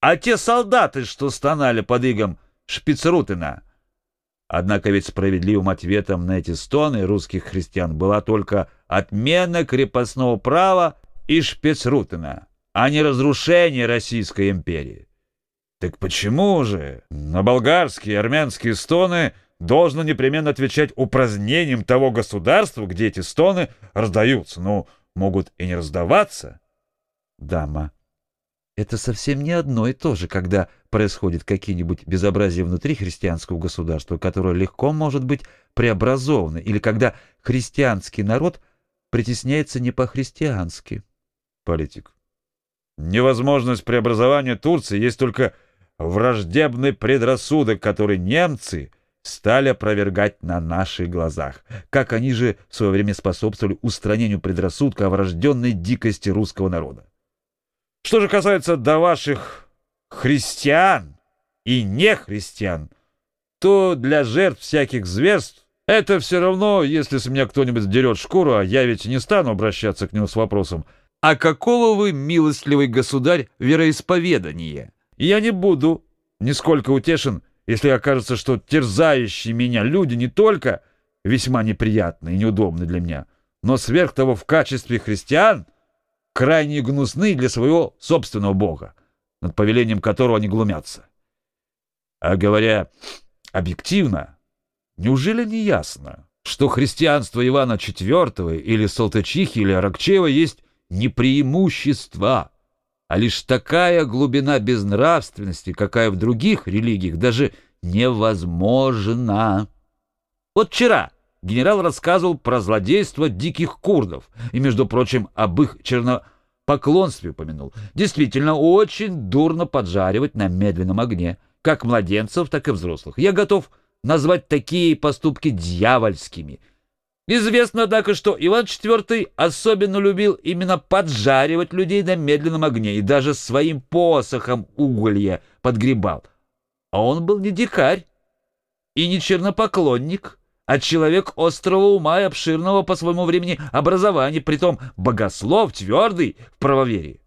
а те солдаты, что стонали под игом Шпицрутена. Однако ведь справедливым ответом на эти стоны русских христиан была только отмена крепостного права и Шпицрутена, а не разрушение Российской империи. Так почему же на болгарские и армянские стоны должно непременно отвечать упразднением того государства, где эти стоны раздаются, ну, могут и не раздаваться? Дама. Это совсем не одно и то же, когда происходят какие-нибудь безобразия внутри христианского государства, которое легко может быть преобразовано, или когда христианский народ притесняется не по-христиански. Политик. Невозможность преобразования Турции есть только враждебный предрассудок, который немцы стали опровергать на наших глазах. Как они же в свое время способствовали устранению предрассудка о врожденной дикости русского народа. Что же касается до ваших христиан и нехристиан, то для жертв всяких зверств это все равно, если с меня кто-нибудь дерет шкуру, а я ведь не стану обращаться к нему с вопросом, «А какого вы, милостливый государь, вероисповедания?» Я не буду нисколько утешен, если окажется, что терзающие меня люди не только весьма неприятны и неудобны для меня, но сверх того в качестве христиан — крайне гнусны для своего собственного бога, над повелением которого они глумятся. А говоря объективно, неужели не ясно, что христианство Ивана IV или Салтычихи или Аракчеева есть не преимущество, а лишь такая глубина безнравственности, какая в других религиях даже невозможна. Вот вчера генерал рассказывал про злодейство диких курдов и, между прочим, об их чернопоклонстве упомянул. Действительно, очень дурно поджаривать на медленном огне, как младенцев, так и взрослых. Я готов назвать такие поступки дьявольскими. Известно, однако, что Иван IV особенно любил именно поджаривать людей на медленном огне и даже своим посохом уголья подгребал. А он был не дикарь и не чернопоклонник а человек острого ума и обширного по своему времени образования, притом богослов твердый в правоверии.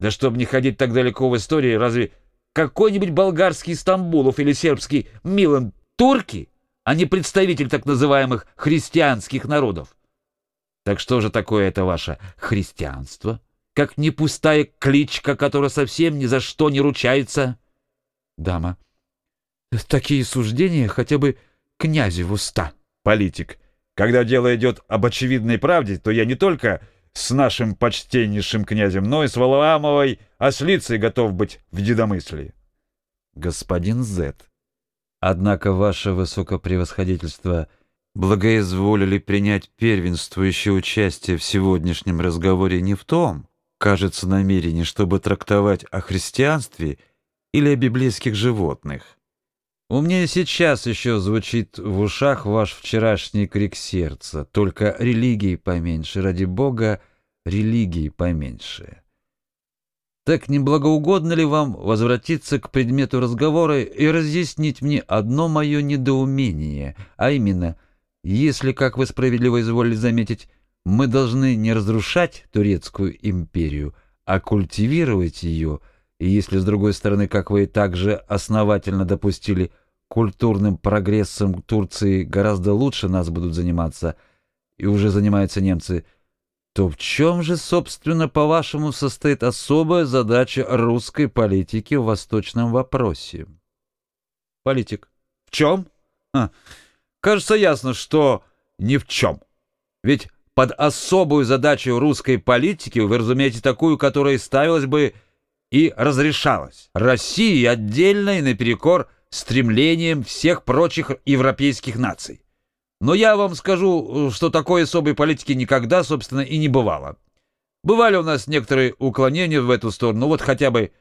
Да чтобы не ходить так далеко в истории, разве какой-нибудь болгарский Стамбулов или сербский Милан турки, а не представитель так называемых христианских народов? Так что же такое это ваше христианство? Как не пустая кличка, которая совсем ни за что не ручается? Дама. Такие суждения хотя бы князю в уста. Политик. Когда дело идет об очевидной правде, то я не только с нашим почтеннейшим князем, но и с Валаамовой ослицей готов быть в единомыслии. Господин Зет, однако ваше высокопревосходительство благоизволили принять первенствующее участие в сегодняшнем разговоре не в том, кажется, намерении, чтобы трактовать о христианстве или о библейских животных, у меня сейчас еще звучит в ушах ваш вчерашний крик сердца. Только религии поменьше, ради Бога, религии поменьше. Так не благоугодно ли вам возвратиться к предмету разговора и разъяснить мне одно мое недоумение, а именно, если, как вы справедливо изволили заметить, мы должны не разрушать турецкую империю, а культивировать ее, и если, с другой стороны, как вы также основательно допустили, культурным прогрессом Турции гораздо лучше нас будут заниматься, и уже занимаются немцы, то в чем же, собственно, по-вашему, состоит особая задача русской политики в восточном вопросе? Политик. В чем? А, кажется ясно, что ни в чем. Ведь под особую задачу русской политики вы разумеете такую, которая ставилась бы и разрешалась. России отдельно и наперекор стремлением всех прочих европейских наций. Но я вам скажу, что такой особой политики никогда, собственно, и не бывало. Бывали у нас некоторые уклонения в эту сторону, вот хотя бы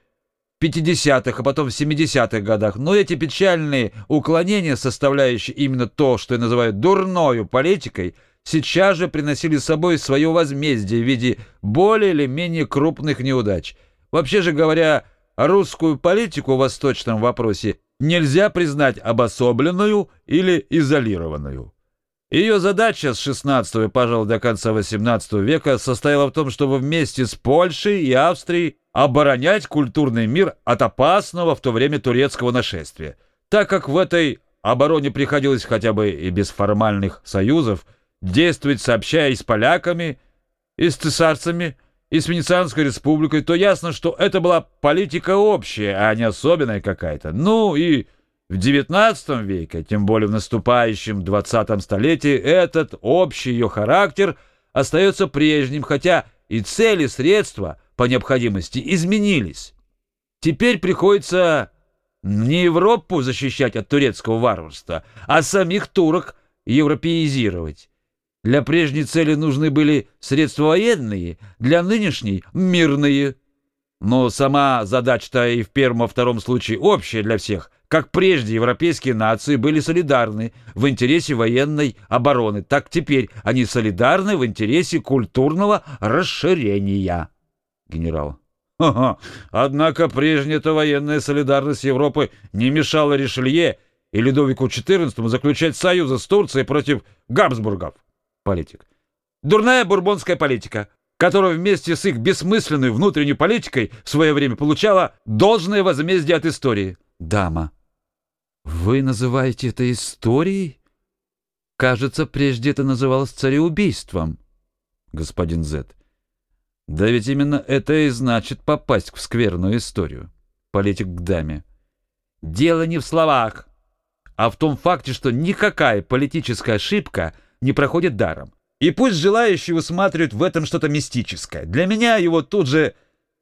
в 50-х, а потом в 70-х годах. Но эти печальные уклонения, составляющие именно то, что я называю дурною политикой, сейчас же приносили с собой свое возмездие в виде более или менее крупных неудач. Вообще же говоря, русскую политику в восточном вопросе нельзя признать обособленную или изолированную. Ее задача с XVI, пожалуй, до конца XVIII века состояла в том, чтобы вместе с Польшей и Австрией оборонять культурный мир от опасного в то время турецкого нашествия, так как в этой обороне приходилось хотя бы и без формальных союзов действовать сообща и с поляками, и с цесарцами, и с Венецианской республикой, то ясно, что это была политика общая, а не особенная какая-то. Ну и в XIX веке, тем более в наступающем XX столетии, этот общий ее характер остается прежним, хотя и цели, средства по необходимости изменились. Теперь приходится не Европу защищать от турецкого варварства, а самих турок европеизировать. Для прежней цели нужны были средства военные, для нынешней — мирные. Но сама задача-то и в первом и втором случае общая для всех. Как прежде европейские нации были солидарны в интересе военной обороны, так теперь они солидарны в интересе культурного расширения. Генерал. Ага. Однако прежняя-то военная солидарность Европы не мешала Ришелье и Людовику XIV заключать союзы с Турцией против Габсбургов политик. Дурная бурбонская политика, которая вместе с их бессмысленной внутренней политикой в свое время получала должное возмездие от истории. Дама. Вы называете это историей? Кажется, прежде это называлось цареубийством. Господин Зет. Да ведь именно это и значит попасть в скверную историю. Политик к даме. Дело не в словах, а в том факте, что никакая политическая ошибка — не проходит даром. И пусть желающие усматривают в этом что-то мистическое. Для меня его тут же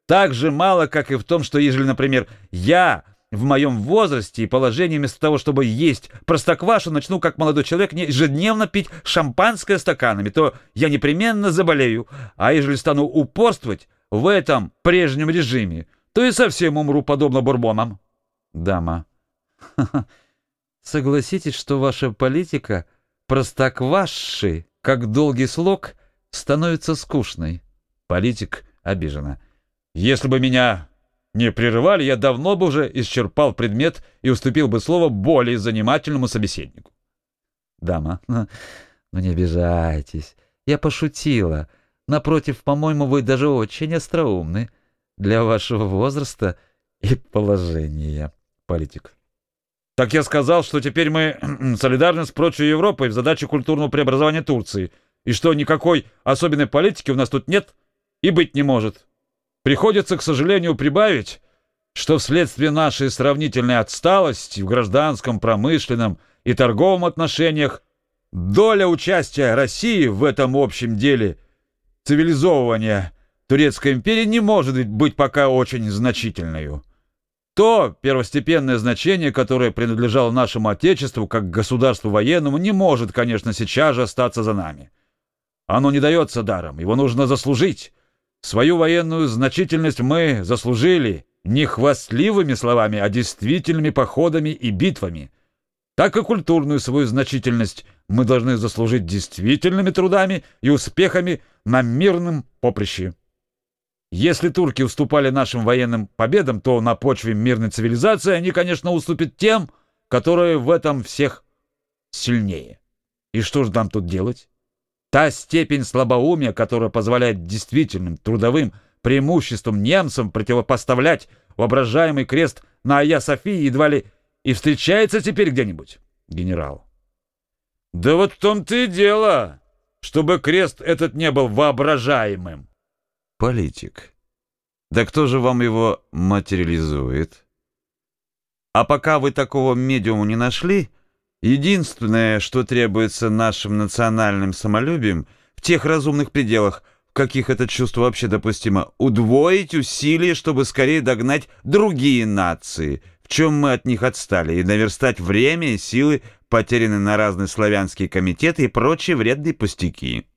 так же мало, как и в том, что ежели, например, я в моем возрасте и положении вместо того, чтобы есть простоквашу, начну, как молодой человек, ежедневно пить шампанское стаканами, то я непременно заболею. А ежели стану упорствовать в этом прежнем режиме, то и совсем умру, подобно бурбонам. Дама. Согласитесь, что ваша политика — простокваши, как долгий слог, становится скучной. Политик обижена. Если бы меня не прерывали, я давно бы уже исчерпал предмет и уступил бы слово более занимательному собеседнику. Дама, ну не обижайтесь, я пошутила. Напротив, по-моему, вы даже очень остроумны для вашего возраста и положения. Политик. Так я сказал, что теперь мы солидарны с прочей Европой в задаче культурного преобразования Турции, и что никакой особенной политики у нас тут нет и быть не может. Приходится, к сожалению, прибавить, что вследствие нашей сравнительной отсталости в гражданском, промышленном и торговом отношениях доля участия России в этом общем деле цивилизовывания Турецкой империи не может быть пока очень значительной. То первостепенное значение, которое принадлежало нашему Отечеству как государству военному, не может, конечно, сейчас же остаться за нами. Оно не дается даром, его нужно заслужить. Свою военную значительность мы заслужили не хвастливыми словами, а действительными походами и битвами. Так и культурную свою значительность мы должны заслужить действительными трудами и успехами на мирном поприще. Если турки уступали нашим военным победам, то на почве мирной цивилизации они, конечно, уступят тем, которые в этом всех сильнее. И что же нам тут делать? Та степень слабоумия, которая позволяет действительным трудовым преимуществам немцам противопоставлять воображаемый крест на Ая Софии едва ли и встречается теперь где-нибудь, генерал. Да вот в том-то и дело, чтобы крест этот не был воображаемым политик. Да кто же вам его материализует? А пока вы такого медиума не нашли, единственное, что требуется нашим национальным самолюбием в тех разумных пределах, в каких это чувство вообще допустимо, удвоить усилия, чтобы скорее догнать другие нации, в чем мы от них отстали, и наверстать время и силы, потерянные на разные славянские комитеты и прочие вредные пустяки.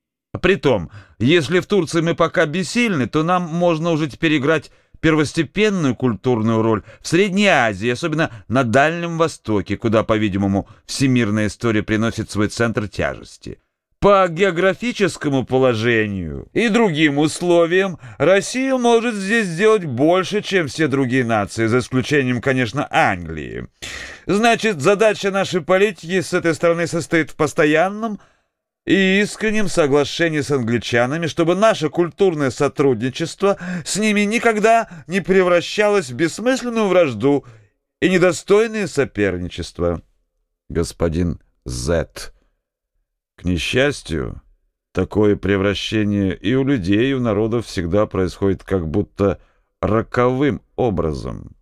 Притом, если в Турции мы пока бессильны, то нам можно уже теперь играть первостепенную культурную роль в Средней Азии, особенно на Дальнем Востоке, куда, по-видимому, всемирная история приносит свой центр тяжести. По географическому положению и другим условиям Россия может здесь сделать больше, чем все другие нации, за исключением, конечно, Англии. Значит, задача нашей политики с этой стороны состоит в постоянном и искреннем соглашении с англичанами, чтобы наше культурное сотрудничество с ними никогда не превращалось в бессмысленную вражду и недостойное соперничество. Господин З. К несчастью, такое превращение и у людей, и у народов всегда происходит как будто роковым образом.